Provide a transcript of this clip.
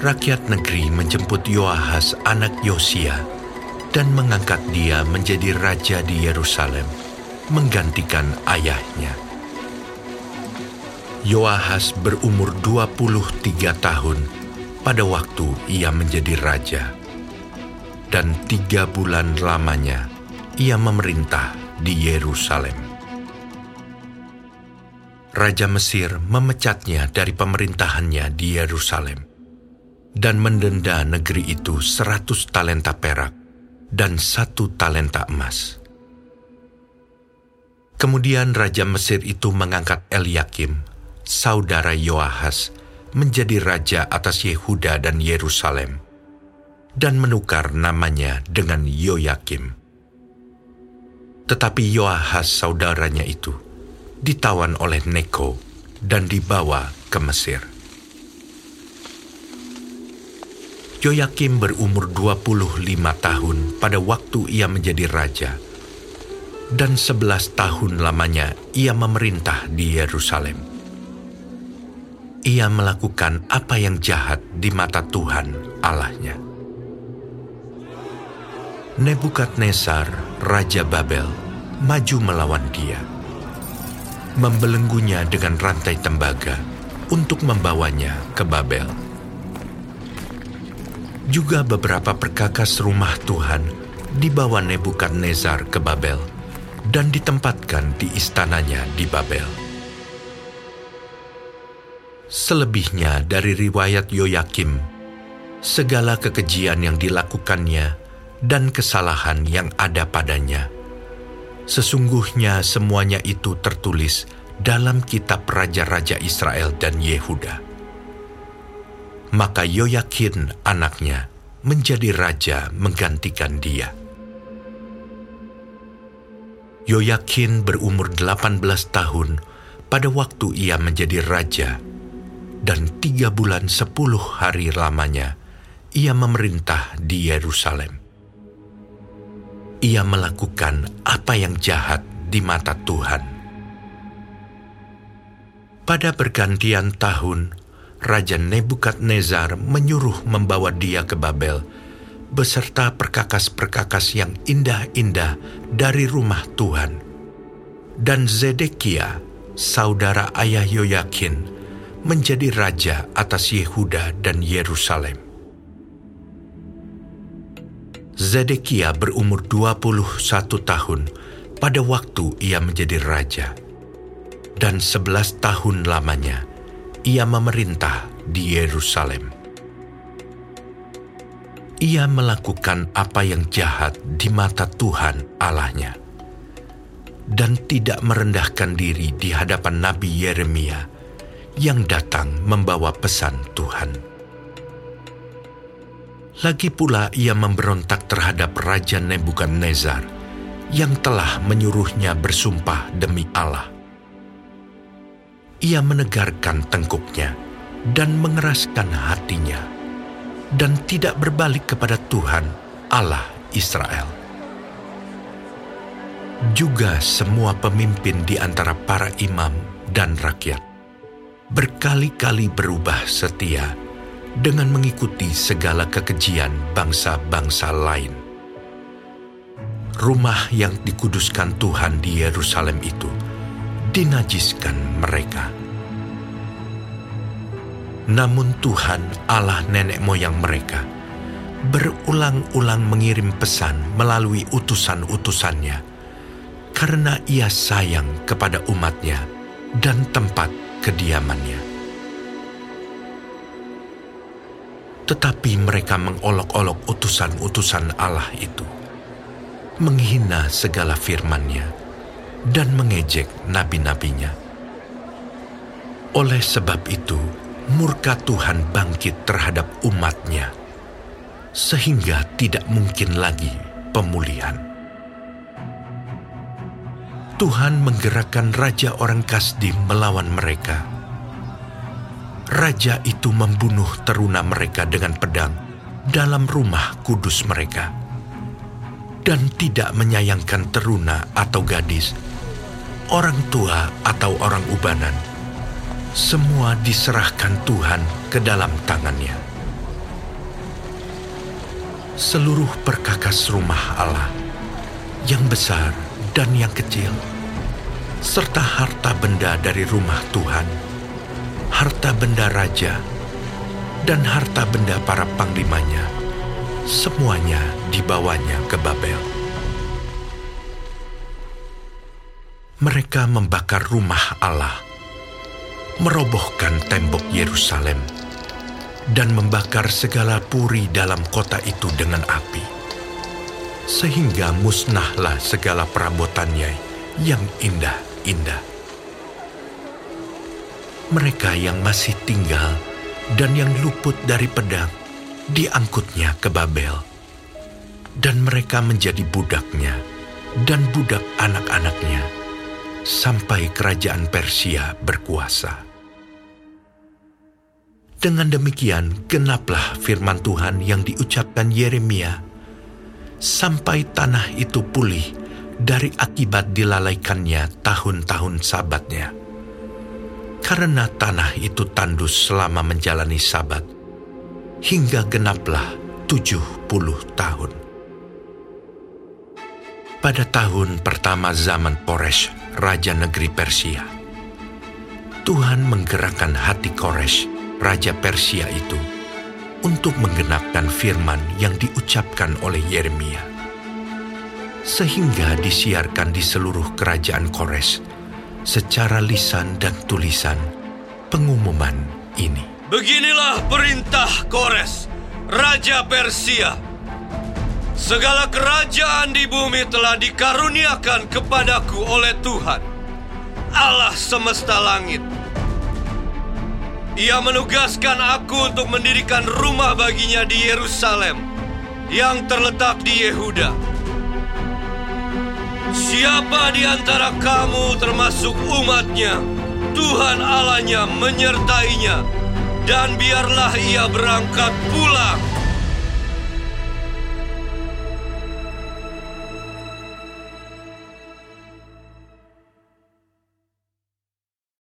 rakyat negeri menjemput Yoahas anak Yosia dan mengangkat dia menjadi raja di Yerusalem, menggantikan ayahnya. Yoahas berumur 23 tahun pada waktu ia menjadi raja. Dan tiga bulan lamanya ia memerintah di Yerusalem. Raja Mesir memecatnya dari pemerintahannya di Yerusalem dan mendenda negeri itu seratus talenta perak dan satu talenta emas. Kemudian Raja Mesir itu mengangkat Eliakim, saudara Yoahas, menjadi raja atas Yehuda dan Yerusalem, dan menukar namanya dengan Yoyakim. Tetapi Yoahas saudaranya itu ditawan oleh Neko dan dibawa ke Mesir. Yoyakim berumur 25 tahun pada waktu ia menjadi raja, dan 11 tahun lamanya ia memerintah di Yerusalem ia melakukan apa yang jahat di mata Tuhan Allahnya. Nebukadnezar, Raja Babel, maju melawan dia, membelenggunya dengan rantai tembaga untuk membawanya ke Babel. Juga beberapa perkakas rumah Tuhan dibawa Nebukadnezar ke Babel dan ditempatkan di istananya di Babel. Selebihnya dari riwayat Yoyakim, segala kekejian yang dilakukannya dan kesalahan yang ada padanya. Sesungguhnya semuanya itu tertulis dalam kitab Raja-Raja Israel dan Yehuda. Maka Yoyakin anaknya menjadi raja menggantikan dia. Yoyakin berumur 18 tahun pada waktu ia menjadi raja dan tiga bulan sepuluh hari lamanya ia memerintah di Yerusalem. Ia melakukan apa yang jahat di mata Tuhan. Pada pergantian tahun, Raja Nebukadnezar menyuruh membawa dia ke Babel beserta perkakas-perkakas yang indah-indah dari rumah Tuhan. Dan Zedekia, saudara ayah Yoyakin, menjadi raja atas Yehuda dan Yerusalem. Zedekia berumur 21 tahun pada waktu ia menjadi raja, dan 11 tahun lamanya ia memerintah di Yerusalem. Ia melakukan apa yang jahat di mata Tuhan Allahnya, dan tidak merendahkan diri di hadapan Nabi Yeremia, yang datang membawa pesan Tuhan. Lagi pula ia memberontak terhadap Raja Nebukadnezar yang telah menyuruhnya bersumpah demi Allah. Ia menegarkan tengkuknya dan mengeraskan hatinya dan tidak berbalik kepada Tuhan Allah Israel. Juga semua pemimpin di antara para imam dan rakyat berkali-kali berubah setia dengan mengikuti segala kekejian bangsa-bangsa lain. Rumah yang dikuduskan Tuhan di Yerusalem itu dinajiskan mereka. Namun Tuhan Allah nenek moyang mereka berulang-ulang mengirim pesan melalui utusan-utusannya karena ia sayang kepada umatnya dan tempat kediamannya. Tetapi mereka mengolok-olok utusan-utusan Allah itu, menghina segala firman-Nya, dan mengejek nabi-nabinya. Oleh sebab itu, murka Tuhan bangkit terhadap umatnya, sehingga tidak mungkin lagi pemulihan. Tuhan menggerakkan raja orang Kasdim melawan mereka. Raja itu membunuh teruna mereka dengan pedang dalam rumah kudus mereka, dan tidak menyayangkan teruna atau gadis, orang tua atau orang ubanan. Semua diserahkan Tuhan ke dalam tangannya. seluruh perkakas rumah Allah, yang besar dan yang kecil, serta harta benda dari rumah Tuhan, harta benda raja, dan harta benda para panglimanya, semuanya dibawanya ke Babel. Mereka membakar rumah Allah, merobohkan tembok Yerusalem, dan membakar segala puri dalam kota itu dengan api, sehingga musnahlah segala perabotannya yang indah-indah. Mereka yang masih tinggal dan yang luput dari pedang diangkutnya ke Babel, dan mereka menjadi budaknya dan budak anak-anaknya sampai kerajaan Persia berkuasa. Dengan demikian, genaplah firman Tuhan yang diucapkan Yeremia, sampai tanah itu pulih dari akibat dilalaikannya tahun-tahun sabatnya. Karena tanah itu tandus selama menjalani sabat, hingga genaplah tujuh puluh tahun. Pada tahun pertama zaman Koresh, Raja Negeri Persia, Tuhan menggerakkan hati Koresh, Raja Persia itu untuk menggenapkan firman yang diucapkan oleh Yeremia. Sehingga disiarkan di seluruh kerajaan Kores secara lisan dan tulisan pengumuman ini. Beginilah perintah Kores, Raja Persia. Segala kerajaan di bumi telah dikaruniakan kepadaku oleh Tuhan, Allah semesta langit ia menugaskan aku untuk mendirikan rumah baginya di Yerusalem yang terletak di Yehuda. Siapa di antara kamu termasuk umatnya, Tuhan Allahnya menyertainya, dan biarlah ia berangkat pulang